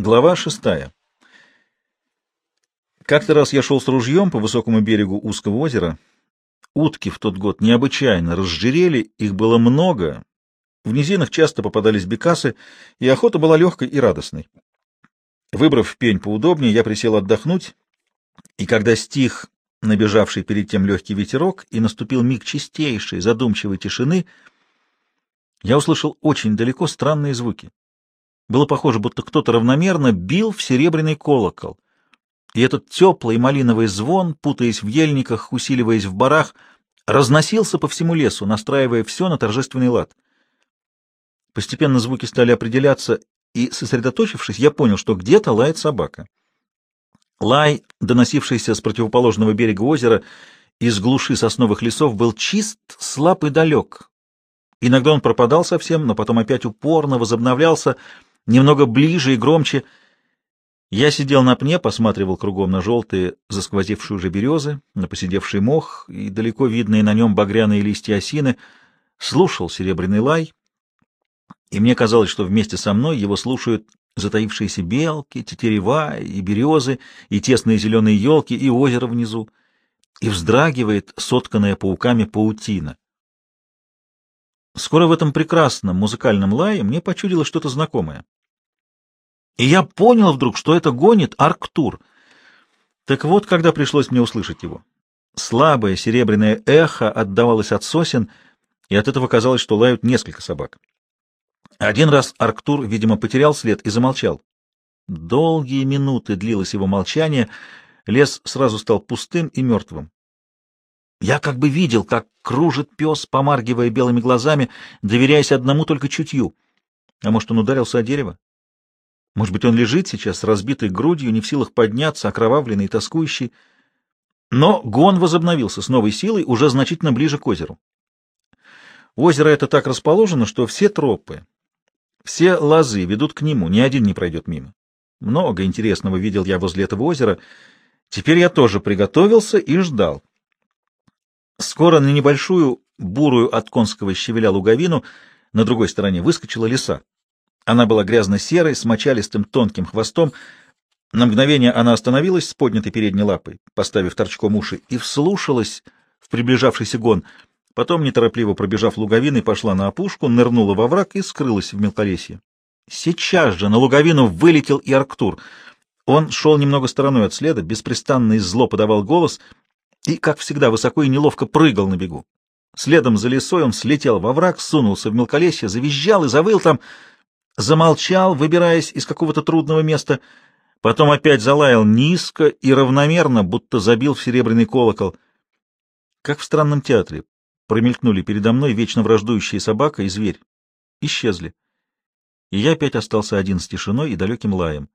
Глава шестая. Как-то раз я шел с ружьем по высокому берегу узкого озера. Утки в тот год необычайно разжирели, их было много. В низинах часто попадались бекасы, и охота была легкой и радостной. Выбрав пень поудобнее, я присел отдохнуть, и когда стих набежавший перед тем легкий ветерок и наступил миг чистейшей, задумчивой тишины, я услышал очень далеко странные звуки. Было похоже, будто кто-то равномерно бил в серебряный колокол. И этот теплый малиновый звон, путаясь в ельниках, усиливаясь в барах, разносился по всему лесу, настраивая все на торжественный лад. Постепенно звуки стали определяться, и, сосредоточившись, я понял, что где-то лает собака. Лай, доносившийся с противоположного берега озера, из глуши сосновых лесов, был чист, слаб и далек. Иногда он пропадал совсем, но потом опять упорно возобновлялся, немного ближе и громче. Я сидел на пне, посматривал кругом на желтые, засквозившие уже березы, на посидевший мох и далеко видные на нем багряные листья осины, слушал серебряный лай, и мне казалось, что вместе со мной его слушают затаившиеся белки, тетерева и березы, и тесные зеленые елки, и озеро внизу, и вздрагивает сотканная пауками паутина. Скоро в этом прекрасном музыкальном лае мне почудилось что-то знакомое. И я понял вдруг, что это гонит Арктур. Так вот, когда пришлось мне услышать его. Слабое серебряное эхо отдавалось от сосен, и от этого казалось, что лают несколько собак. Один раз Арктур, видимо, потерял след и замолчал. Долгие минуты длилось его молчание, лес сразу стал пустым и мертвым. Я как бы видел, как кружит пес, помаргивая белыми глазами, доверяясь одному только чутью. А может, он ударился о дерево? Может быть, он лежит сейчас разбитой грудью, не в силах подняться, окровавленный и тоскующий. Но гон возобновился с новой силой, уже значительно ближе к озеру. Озеро это так расположено, что все тропы, все лозы ведут к нему, ни один не пройдет мимо. Много интересного видел я возле этого озера. Теперь я тоже приготовился и ждал. Скоро на небольшую, бурую от конского щавеля луговину на другой стороне выскочила лиса. Она была грязно-серой, с мочалистым тонким хвостом. На мгновение она остановилась с поднятой передней лапой, поставив торчком уши, и вслушалась в приближавшийся гон. Потом, неторопливо пробежав луговиной, пошла на опушку, нырнула во враг и скрылась в мелколесье. Сейчас же на луговину вылетел и Арктур. Он шел немного стороной от следа, беспрестанно и зло подавал голос — и, как всегда, высоко и неловко прыгал на бегу. Следом за лесой он слетел во враг, сунулся в мелколесье, завизжал и завыл там, замолчал, выбираясь из какого-то трудного места, потом опять залаял низко и равномерно, будто забил в серебряный колокол. Как в странном театре промелькнули передо мной вечно враждующие собака и зверь. Исчезли. И я опять остался один с тишиной и далеким лаем.